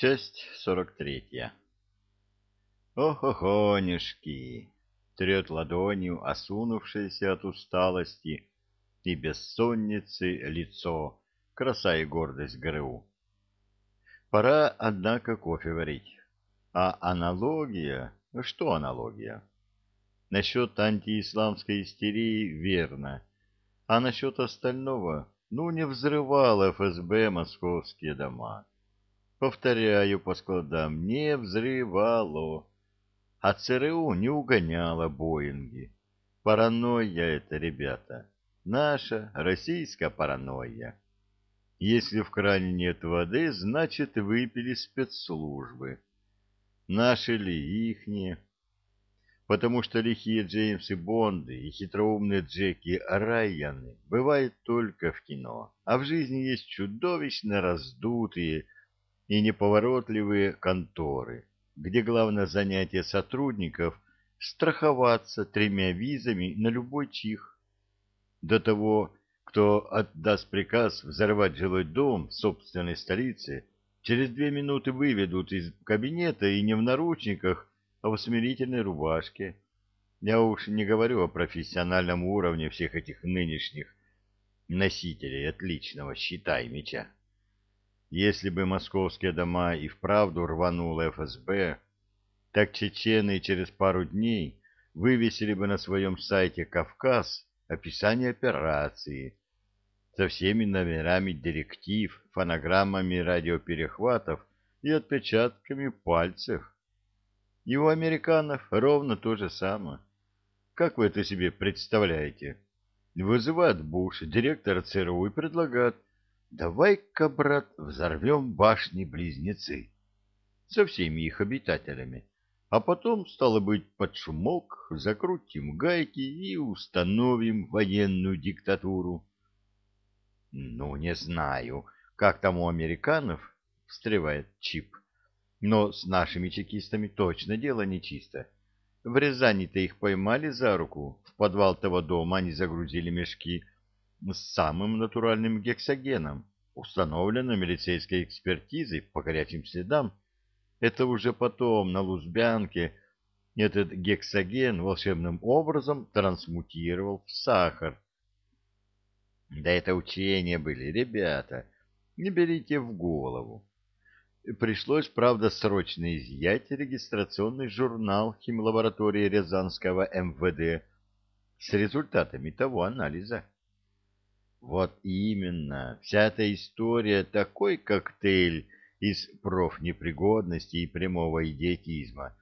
Часть сорок третья. Ох-охонюшки! Трет ладонью осунувшееся от усталости и бессонницы лицо, краса и гордость ГРУ. Пора, однако, кофе варить. А аналогия? Что аналогия? Насчет антиисламской истерии верно. А насчет остального? Ну, не взрывал ФСБ московские дома. Повторяю по складам, не взрывало. А ЦРУ не угоняло Боинги. Паранойя это, ребята. Наша российская паранойя. Если в кране нет воды, значит, выпили спецслужбы. Наши ли, ихние? Потому что лихие Джеймсы Бонды и хитроумные Джеки Райаны бывают только в кино, а в жизни есть чудовищно раздутые и неповоротливые конторы, где главное занятие сотрудников — страховаться тремя визами на любой чих. До того, кто отдаст приказ взорвать жилой дом в собственной столице, через две минуты выведут из кабинета и не в наручниках, а в смирительной рубашке. Я уж не говорю о профессиональном уровне всех этих нынешних носителей отличного щита и меча. Если бы московские дома и вправду рвануло ФСБ, так чечены через пару дней вывесили бы на своем сайте «Кавказ» описание операции со всеми номерами директив, фонограммами радиоперехватов и отпечатками пальцев. И у американцев ровно то же самое. Как вы это себе представляете? Вызывает Буш, директор ЦРУ, и предлагает Давай-ка, брат, взорвем башни-близнецы со всеми их обитателями, а потом, стало быть, под шумок закрутим гайки и установим военную диктатуру. Ну, не знаю, как там у американцев, встревает Чип, но с нашими чекистами точно дело нечисто. В Рязани-то их поймали за руку, в подвал того дома они загрузили мешки, с самым натуральным гексогеном, установленным милицейской экспертизой по горячим следам. Это уже потом на Лузбянке этот гексоген волшебным образом трансмутировал в сахар. Да это учения были, ребята, не берите в голову. Пришлось, правда, срочно изъять регистрационный журнал химлаборатории Рязанского МВД с результатами того анализа. Вот именно, вся эта история такой коктейль из профнепригодности и прямого идиотизма,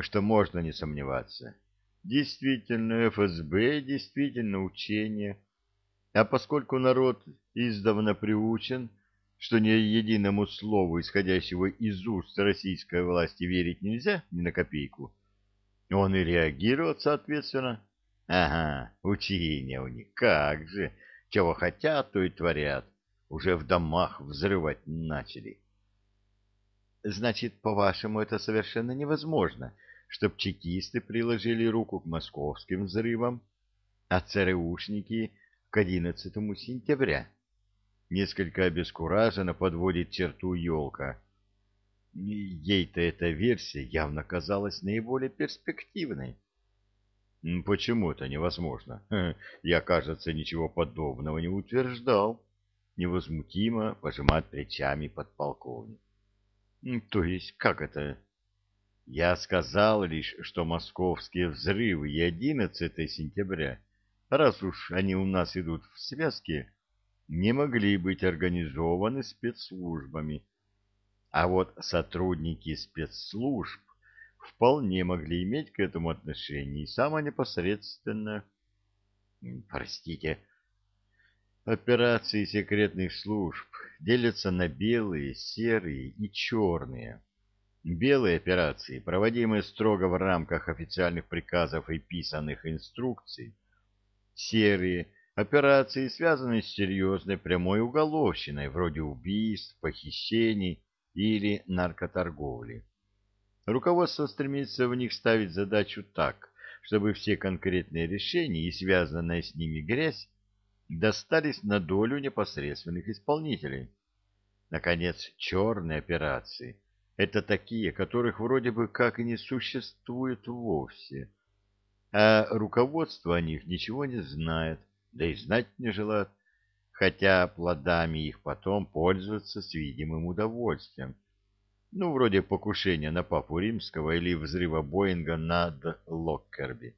что можно не сомневаться. Действительно, ФСБ, действительно учение. А поскольку народ издавна приучен, что ни единому слову, исходящего из уст российской власти, верить нельзя ни на копейку, он и реагирует соответственно. Ага, учение у них, как же! Чего хотят, то и творят. Уже в домах взрывать начали. Значит, по-вашему, это совершенно невозможно, чтоб чекисты приложили руку к московским взрывам, а ЦРУшники к 11 сентября. Несколько обескураженно подводит черту елка. Ей-то эта версия явно казалась наиболее перспективной. Почему это невозможно? Я, кажется, ничего подобного не утверждал. Невозмутимо пожимает плечами подполковник. То есть, как это? Я сказал лишь, что московские взрывы и 11 сентября, раз уж они у нас идут в связке, не могли быть организованы спецслужбами. А вот сотрудники спецслужб вполне могли иметь к этому отношение и самое непосредственное. Простите, операции секретных служб делятся на белые, серые и черные. Белые операции, проводимые строго в рамках официальных приказов и писанных инструкций. Серые операции, связанные с серьезной прямой уголовщиной, вроде убийств, похищений или наркоторговли. Руководство стремится в них ставить задачу так, чтобы все конкретные решения и связанная с ними грязь достались на долю непосредственных исполнителей. Наконец, черные операции — это такие, которых вроде бы как и не существует вовсе. А руководство о них ничего не знает, да и знать не желает, хотя плодами их потом пользуются с видимым удовольствием. Ну, вроде покушения на папу римского или взрыва Боинга над Локкерби.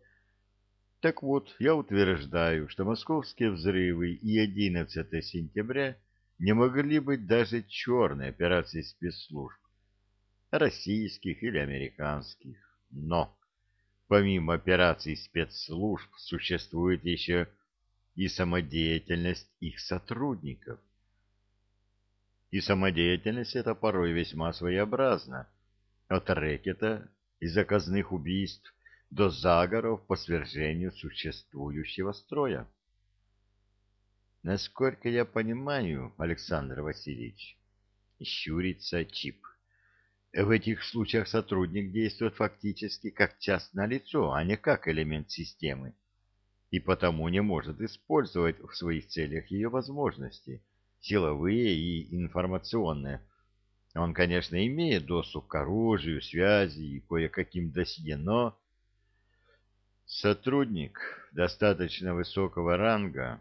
Так вот, я утверждаю, что московские взрывы и 11 сентября не могли быть даже черной операцией спецслужб, российских или американских. Но помимо операций спецслужб существует еще и самодеятельность их сотрудников. И самодеятельность эта порой весьма своеобразна. От рэкета и заказных убийств до заговоров по свержению существующего строя. Насколько я понимаю, Александр Васильевич, щурится чип. В этих случаях сотрудник действует фактически как частное лицо, а не как элемент системы, и потому не может использовать в своих целях ее возможности, силовые и информационные. Он, конечно, имеет доступ к оружию, связи и кое-каким досье, но Сотрудник достаточно высокого ранга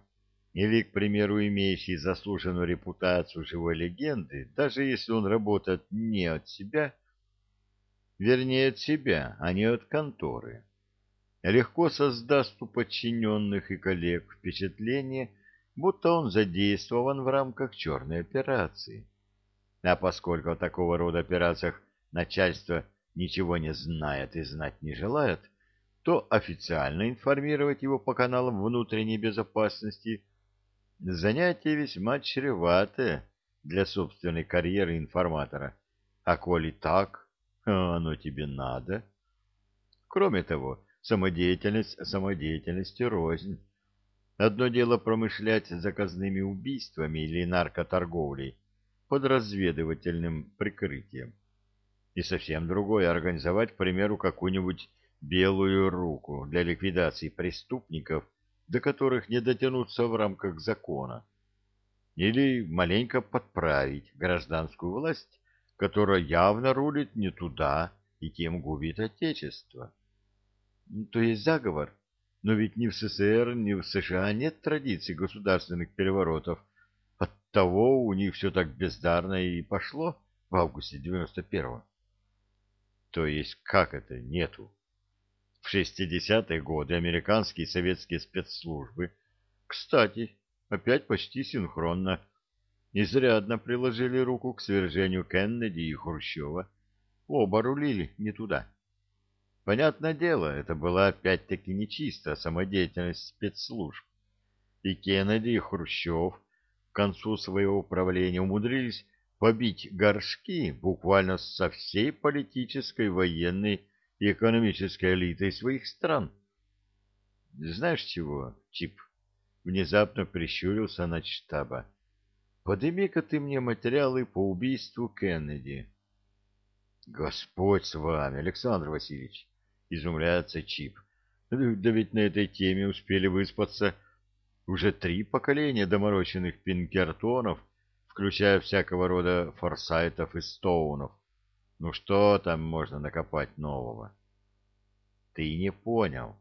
или, к примеру, имеющий заслуженную репутацию живой легенды, даже если он работает не от себя, вернее от себя, а не от конторы, легко создаст у подчиненных и коллег впечатление, будто он задействован в рамках черной операции. А поскольку о такого рода операциях начальство ничего не знает и знать не желает, то официально информировать его по каналам внутренней безопасности занятие весьма чреватое для собственной карьеры информатора. А коли так, оно тебе надо. Кроме того, самодеятельность самодеятельности рознь. Одно дело промышлять заказными убийствами или наркоторговлей под разведывательным прикрытием. И совсем другое организовать, к примеру, какую-нибудь белую руку для ликвидации преступников, до которых не дотянуться в рамках закона, или маленько подправить гражданскую власть, которая явно рулит не туда и тем губит Отечество. То есть заговор, но ведь ни в СССР, ни в США нет традиции государственных переворотов. Оттого у них все так бездарно и пошло в августе 91-го. То есть как это нету? В 60-е годы американские и советские спецслужбы, кстати, опять почти синхронно, изрядно приложили руку к свержению Кеннеди и Хрущева. Оба рулили не туда. Понятное дело, это была опять-таки нечистая самодеятельность спецслужб. И Кеннеди, и Хрущев к концу своего правления умудрились побить горшки буквально со всей политической, военной и экономической элитой своих стран. Знаешь чего, Чип? Внезапно прищурился на штаба. Подыми-ка ты мне материалы по убийству Кеннеди. Господь с вами, Александр Васильевич, изумляется Чип. Да ведь на этой теме успели выспаться уже три поколения доморощенных пинкертонов, включая всякого рода форсайтов и стоунов. Ну что там можно накопать нового? Ты не понял.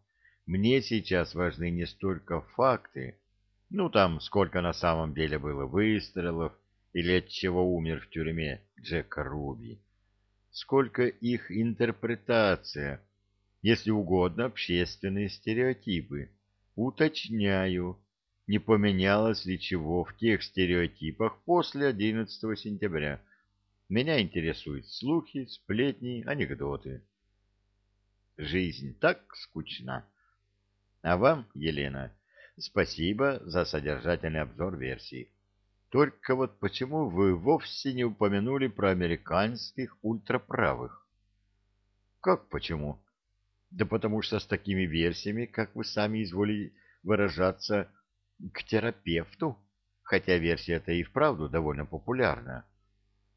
Мне сейчас важны не столько факты, ну там сколько на самом деле было выстрелов или от чего умер в тюрьме Джек Руби, сколько их интерпретация, если угодно, общественные стереотипы. Уточняю, не поменялось ли чего в тех стереотипах после 11 сентября, меня интересуют слухи, сплетни, анекдоты. Жизнь так скучна. А вам, Елена, спасибо за содержательный обзор версии. Только вот почему вы вовсе не упомянули про американских ультраправых? Как почему? Да потому что с такими версиями, как вы сами изволили выражаться, к терапевту, хотя версия эта и вправду довольно популярна.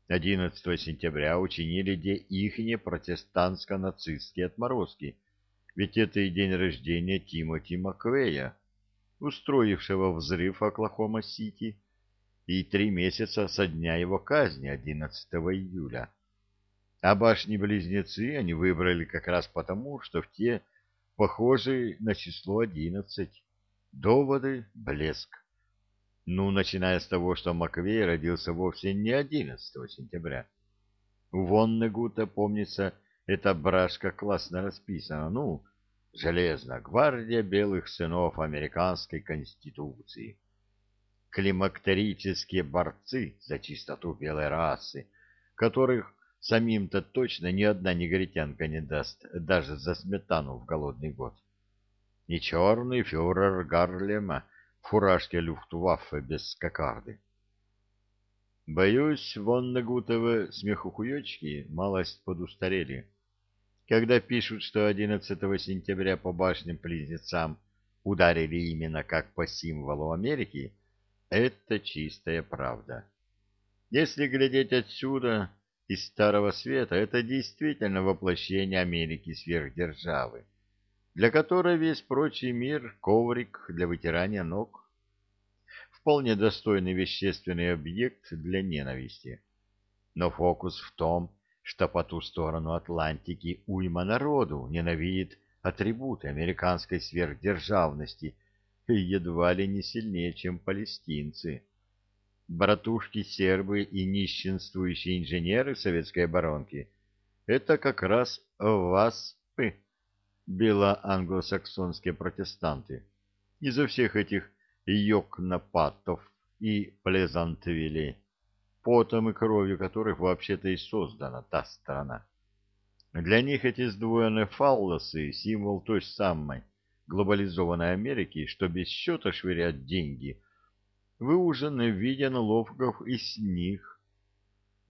11 сентября учинили де ихние протестантско-нацистские отморозки, ведь это и день рождения Тимоти Маквея, устроившего взрыв Оклахома-Сити. и три месяца со дня его казни 11 июля. А башни-близнецы они выбрали как раз потому, что в те похожи на число 11. Доводы — блеск. Ну, начиная с того, что Маквей родился вовсе не 11 сентября. У Воннегута, помнится, эта брашка классно расписана. Ну, Железная гвардия белых сынов американской конституции. Климактерические борцы за чистоту белой расы, которых самим-то точно ни одна негритянка не даст, даже за сметану в голодный год. И черный фюрер Гарлема в фуражке люфтваффе без кокарды. Боюсь, вон Нагутовы смехухуечки малость подустарели когда пишут, что 11 сентября по башням-близнецам ударили именно как по символу Америки, это чистая правда. Если глядеть отсюда, из Старого Света, это действительно воплощение Америки сверхдержавы, для которой весь прочий мир — коврик для вытирания ног. Вполне достойный вещественный объект для ненависти. Но фокус в том, что по ту сторону Атлантики уйма народу ненавидит атрибуты американской сверхдержавности едва ли не сильнее, чем палестинцы. Братушки-сербы и нищенствующие инженеры советской оборонки — это как раз васпы, белоанглосаксонские протестанты. Из-за всех этих йокнопатов и плезантвилей потом и кровью которых вообще-то и создана та страна. Для них эти сдвоенные фаллосы — символ той самой глобализованной Америки, что без счета швырят деньги, выужены в виде налогов из них,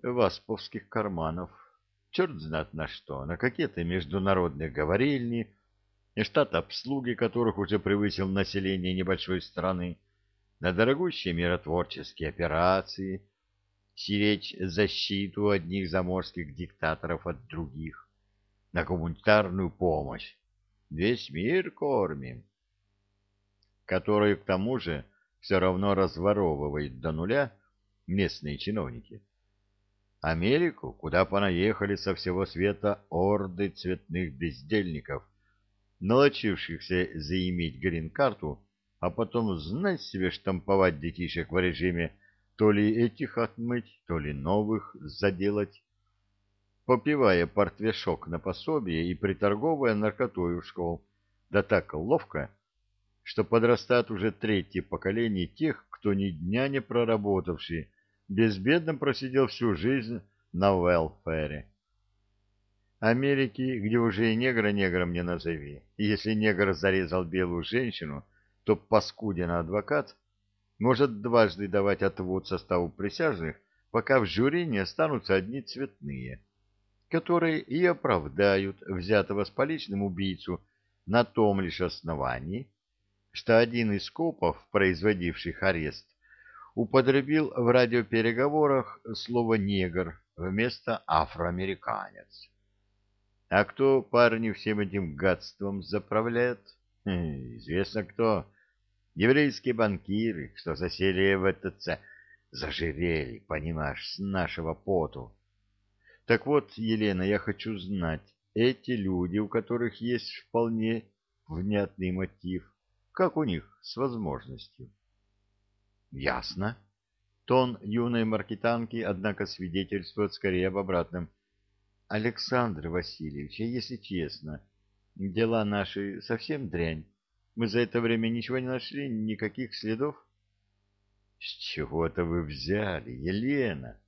васповских карманов, черт знает на что, на какие-то международные говорильни, штат обслуги которых уже превысил население небольшой страны, на дорогущие миротворческие операции — сиречь защиту одних заморских диктаторов от других, на гуманитарную помощь. Весь мир кормим. Которую, к тому же, все равно разворовывают до нуля местные чиновники. Америку, куда понаехали со всего света орды цветных бездельников, налочившихся заиметь грин-карту, а потом знать себе штамповать детишек в режиме то ли этих отмыть, то ли новых заделать. Попивая портвешок на пособие и приторговывая наркотою в школ, да так ловко, что подрастает уже третье поколение тех, кто ни дня не проработавший, безбедно просидел всю жизнь на велфере. Америки, где уже и негра негром не назови, и если негр зарезал белую женщину, то паскуден адвокат — может дважды давать отвод составу присяжных, пока в жюри не останутся одни цветные, которые и оправдают взятого с поличным убийцу на том лишь основании, что один из копов, производивших арест, употребил в радиопереговорах слово «негр» вместо «афроамериканец». А кто парни всем этим гадством заправляет? Хм, известно кто Еврейские банкиры, что засели в ЭТЦ, зажирели, понимаешь, с нашего поту. Так вот, Елена, я хочу знать, эти люди, у которых есть вполне внятный мотив, как у них с возможностью? Ясно. Тон юной маркетанки, однако, свидетельствует скорее об обратном. Александр Васильевич, если честно, дела наши совсем дрянь. Мы за это время ничего не нашли, никаких следов. — С чего-то вы взяли, Елена?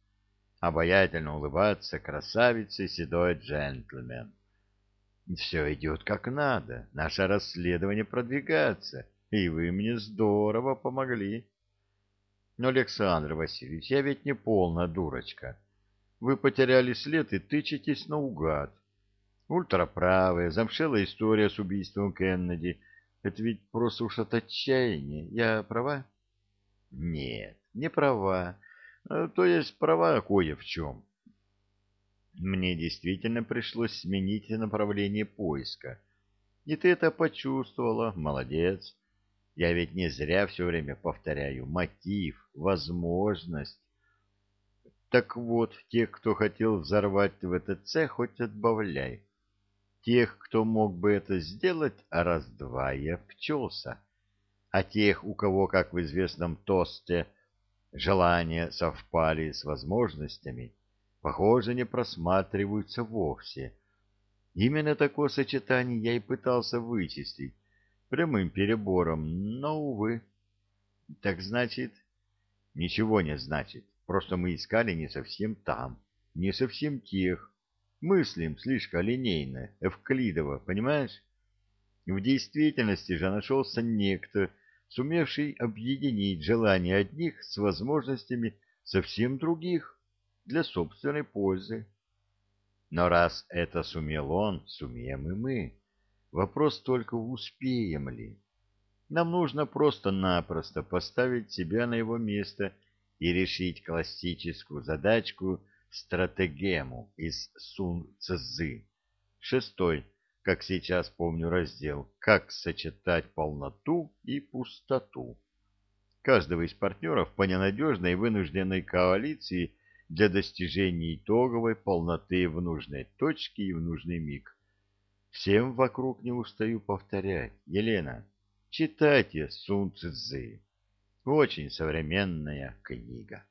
Обаятельно улыбаться красавица седой джентльмен. Все идет как надо, наше расследование продвигается, и вы мне здорово помогли. Но, Александр Васильевич, я ведь не полная дурочка. Вы потеряли след и тычетесь наугад. Ультраправая, замшелая история с убийством Кеннеди — это ведь просто уж от отчаяния. Я права? Нет, не права. Э, то есть права кое в чем. Мне действительно пришлось сменить направление поиска. И ты это почувствовала. Молодец. Я ведь не зря все время повторяю мотив, возможность. Так вот, тех, кто хотел взорвать ВТЦ, хоть отбавляй. Тех, кто мог бы это сделать, раз-два и обчелся. А тех, у кого, как в известном тосте, желания совпали с возможностями, похоже, не просматриваются вовсе. Именно такое сочетание я и пытался вычислить прямым перебором, но, увы. Так значит... Ничего не значит. Просто мы искали не совсем там, не совсем тех. Мыслим слишком линейно, эвклидово, понимаешь? В действительности же нашелся некто, сумевший объединить желания одних с возможностями совсем других для собственной пользы. Но раз это сумел он, сумеем и мы. Вопрос только, успеем ли. Нам нужно просто-напросто поставить себя на его место и решить классическую задачку стратегему из Сун Цзы. Шестой, как сейчас помню раздел, как сочетать полноту и пустоту. Каждого из партнеров по ненадежной вынужденной коалиции для достижения итоговой полноты в нужной точке и в нужный миг. Всем вокруг не устаю повторять. Елена, читайте Сун Цзы. Очень современная книга.